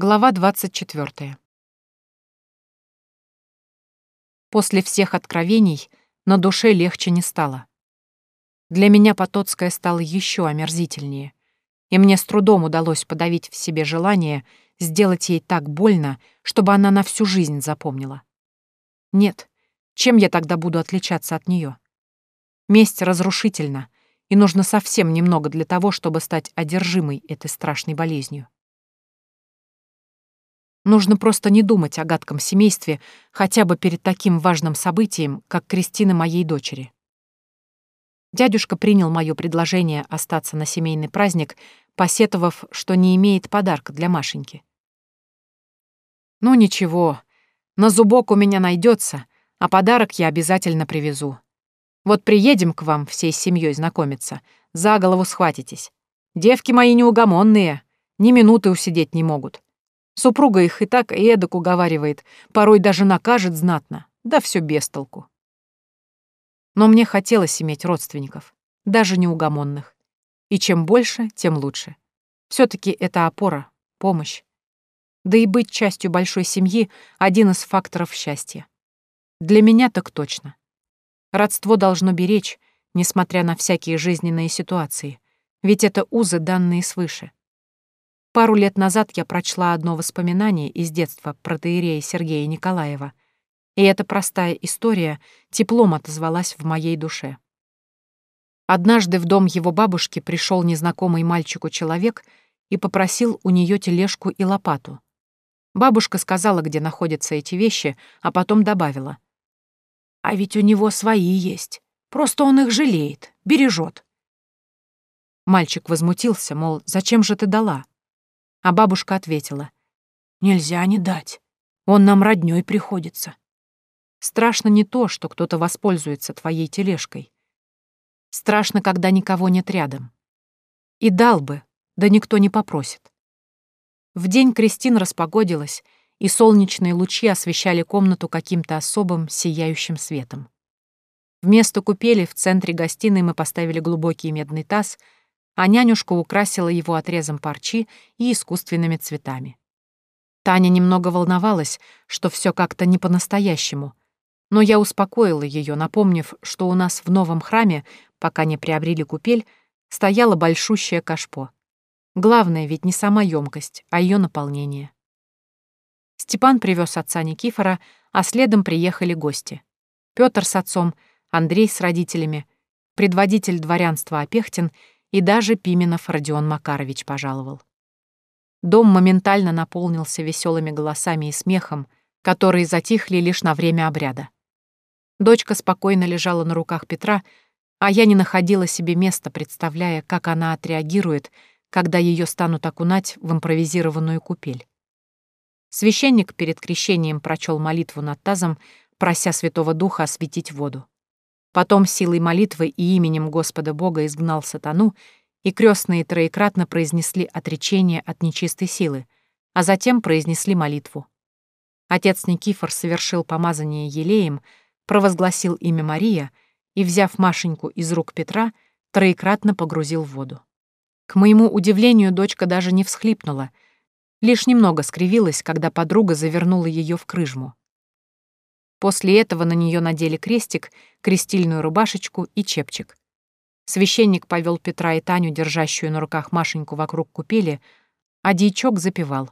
Глава 24. После всех откровений на душе легче не стало. Для меня Потоцкая стала еще омерзительнее, и мне с трудом удалось подавить в себе желание сделать ей так больно, чтобы она на всю жизнь запомнила. Нет, чем я тогда буду отличаться от нее? Месть разрушительна, и нужно совсем немного для того, чтобы стать одержимой этой страшной болезнью. Нужно просто не думать о гадком семействе хотя бы перед таким важным событием, как крестина моей дочери. Дядюшка принял мое предложение остаться на семейный праздник, посетовав, что не имеет подарка для Машеньки. «Ну ничего, на зубок у меня найдется, а подарок я обязательно привезу. Вот приедем к вам всей семьей знакомиться, за голову схватитесь. Девки мои неугомонные, ни минуты усидеть не могут. Супруга их и так и эдак уговаривает, порой даже накажет знатно, да все без толку. Но мне хотелось иметь родственников, даже неугомонных. И чем больше, тем лучше. все таки это опора, помощь. Да и быть частью большой семьи — один из факторов счастья. Для меня так точно. Родство должно беречь, несмотря на всякие жизненные ситуации, ведь это узы, данные свыше. Пару лет назад я прочла одно воспоминание из детства протеерея Сергея Николаева, и эта простая история теплом отозвалась в моей душе. Однажды в дом его бабушки пришел незнакомый мальчику человек и попросил у нее тележку и лопату. Бабушка сказала, где находятся эти вещи, а потом добавила. «А ведь у него свои есть. Просто он их жалеет, бережет. Мальчик возмутился, мол, зачем же ты дала? А бабушка ответила. «Нельзя не дать. Он нам роднёй приходится. Страшно не то, что кто-то воспользуется твоей тележкой. Страшно, когда никого нет рядом. И дал бы, да никто не попросит. В день Кристин распогодилась, и солнечные лучи освещали комнату каким-то особым сияющим светом. Вместо купели в центре гостиной мы поставили глубокий медный таз — а нянюшка украсила его отрезом парчи и искусственными цветами. Таня немного волновалась, что все как-то не по-настоящему, но я успокоила ее, напомнив, что у нас в новом храме, пока не приобрели купель, стояла большущая кашпо. Главное ведь не сама емкость, а ее наполнение. Степан привез отца Никифора, а следом приехали гости. Петр с отцом, Андрей с родителями, предводитель дворянства Опехтин и даже Пименов Родион Макарович пожаловал. Дом моментально наполнился веселыми голосами и смехом, которые затихли лишь на время обряда. Дочка спокойно лежала на руках Петра, а я не находила себе места, представляя, как она отреагирует, когда ее станут окунать в импровизированную купель. Священник перед крещением прочел молитву над тазом, прося Святого Духа осветить воду. Потом силой молитвы и именем Господа Бога изгнал сатану, и крестные троекратно произнесли отречение от нечистой силы, а затем произнесли молитву. Отец Никифор совершил помазание елеем, провозгласил имя Мария и, взяв Машеньку из рук Петра, троекратно погрузил в воду. К моему удивлению, дочка даже не всхлипнула, лишь немного скривилась, когда подруга завернула ее в крыжму. После этого на нее надели крестик, крестильную рубашечку и чепчик. Священник повел Петра и Таню, держащую на руках Машеньку вокруг купели, а дьячок запевал.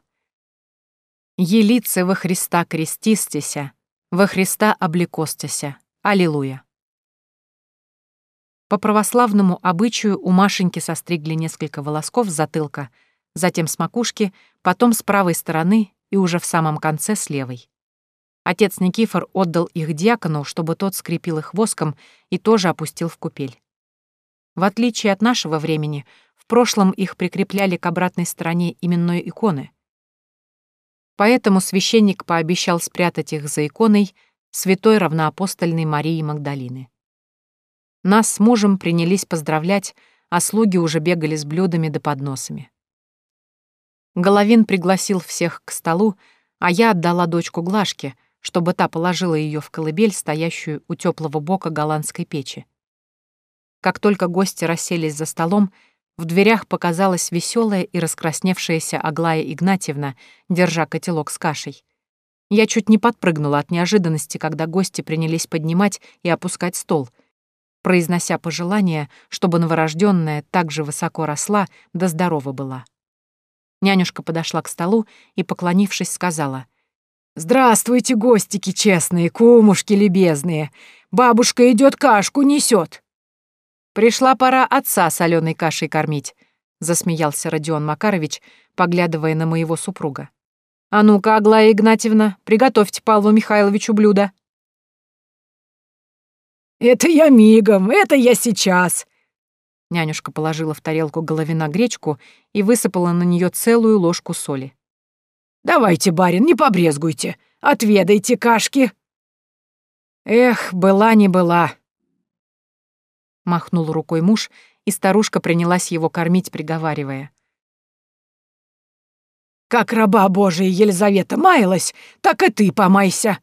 «Елице во Христа крестистеся, во Христа облекостеся. Аллилуйя!» По православному обычаю у Машеньки состригли несколько волосков с затылка, затем с макушки, потом с правой стороны и уже в самом конце с левой. Отец Никифор отдал их диакону, чтобы тот скрепил их воском и тоже опустил в купель. В отличие от нашего времени, в прошлом их прикрепляли к обратной стороне именной иконы. Поэтому священник пообещал спрятать их за иконой святой равноапостольной Марии Магдалины. Нас с мужем принялись поздравлять, а слуги уже бегали с блюдами да подносами. Головин пригласил всех к столу, а я отдала дочку Глашке — чтобы та положила ее в колыбель, стоящую у теплого бока голландской печи. Как только гости расселись за столом, в дверях показалась веселая и раскрасневшаяся Аглая Игнатьевна, держа котелок с кашей. Я чуть не подпрыгнула от неожиданности, когда гости принялись поднимать и опускать стол, произнося пожелание, чтобы новорожденная так же высоко росла, да здорова была. Нянюшка подошла к столу и, поклонившись, сказала — «Здравствуйте, гостики честные, кумушки любезные! Бабушка идет кашку несет. Пришла пора отца соленой кашей кормить, засмеялся Родион Макарович, поглядывая на моего супруга. А ну-ка, Аглая Игнатьевна, приготовьте Павлу Михайловичу блюдо. Это я мигом, это я сейчас. Нянюшка положила в тарелку головина гречку и высыпала на нее целую ложку соли. «Давайте, барин, не побрезгуйте. Отведайте кашки». «Эх, была не была», Махнул рукой муж, и старушка принялась его кормить, приговаривая. «Как раба Божия Елизавета маялась, так и ты помайся!»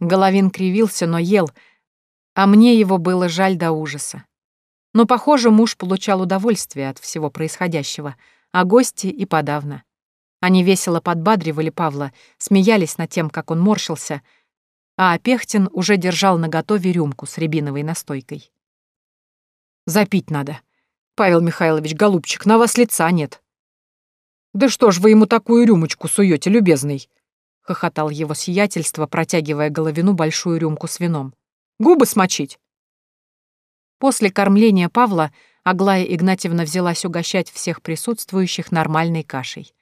Головин кривился, но ел, а мне его было жаль до ужаса. Но, похоже, муж получал удовольствие от всего происходящего, а гости и подавно. Они весело подбадривали Павла, смеялись над тем, как он морщился, а Опехтин уже держал наготове рюмку с рябиновой настойкой. Запить надо. Павел Михайлович, голубчик, на вас лица нет. Да что ж вы ему такую рюмочку суете, любезный? Хохотал его сиятельство, протягивая головину большую рюмку с вином. Губы смочить. После кормления Павла Аглая Игнатьевна взялась угощать всех присутствующих нормальной кашей.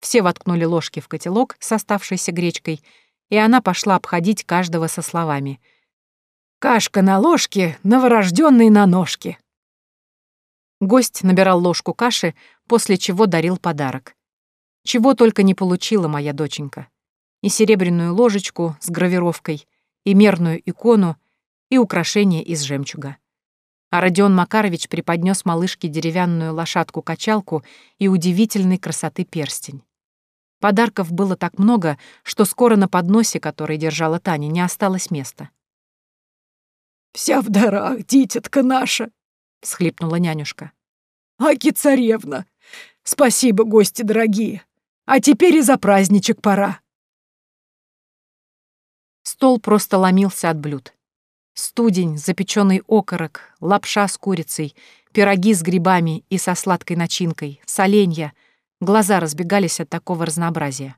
Все воткнули ложки в котелок с оставшейся гречкой, и она пошла обходить каждого со словами — Кашка на ложке, новорожденный на ножке. Гость набирал ложку каши, после чего дарил подарок. Чего только не получила моя доченька. И серебряную ложечку с гравировкой, и мерную икону, и украшение из жемчуга. А Родион Макарович преподнес малышке деревянную лошадку-качалку и удивительной красоты перстень. Подарков было так много, что скоро на подносе, который держала Таня, не осталось места. «Вся в дарах, дитятка наша!» — всхлипнула нянюшка. «Аки царевна! Спасибо, гости дорогие! А теперь и за праздничек пора!» Стол просто ломился от блюд. Студень, запеченный окорок, лапша с курицей, пироги с грибами и со сладкой начинкой, соленья. Глаза разбегались от такого разнообразия.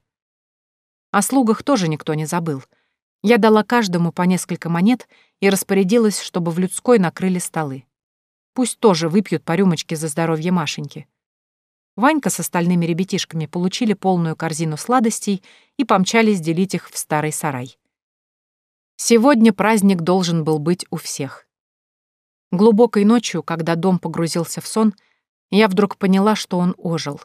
О слугах тоже никто не забыл — я дала каждому по несколько монет и распорядилась, чтобы в людской накрыли столы. Пусть тоже выпьют по рюмочке за здоровье Машеньки. Ванька с остальными ребятишками получили полную корзину сладостей и помчались делить их в старый сарай. Сегодня праздник должен был быть у всех. Глубокой ночью, когда дом погрузился в сон, я вдруг поняла, что он ожил.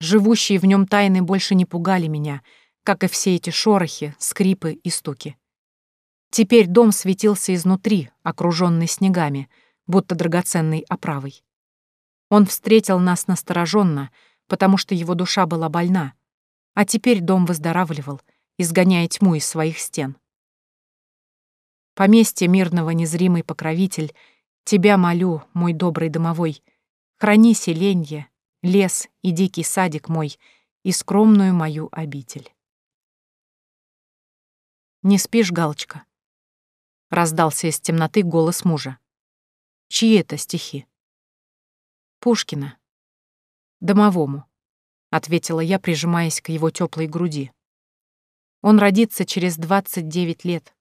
Живущие в нем тайны больше не пугали меня — как и все эти шорохи, скрипы и стуки. Теперь дом светился изнутри, окруженный снегами, будто драгоценной оправой. Он встретил нас настороженно, потому что его душа была больна, а теперь дом выздоравливал, изгоняя тьму из своих стен. Поместье мирного незримый покровитель, тебя молю, мой добрый домовой, храни селенье, лес и дикий садик мой и скромную мою обитель. «Не спишь, Галочка?» Раздался из темноты голос мужа. «Чьи это стихи?» «Пушкина. Домовому», — ответила я, прижимаясь к его теплой груди. «Он родится через 29 лет.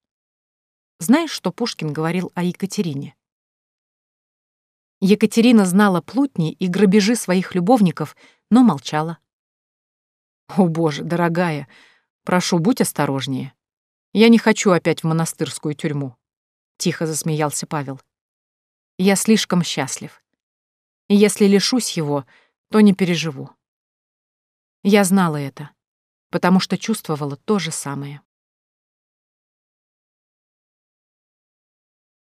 Знаешь, что Пушкин говорил о Екатерине?» Екатерина знала плутни и грабежи своих любовников, но молчала. «О, боже, дорогая, прошу, будь осторожнее. Я не хочу опять в монастырскую тюрьму», — тихо засмеялся Павел. «Я слишком счастлив. И если лишусь его, то не переживу». Я знала это, потому что чувствовала то же самое.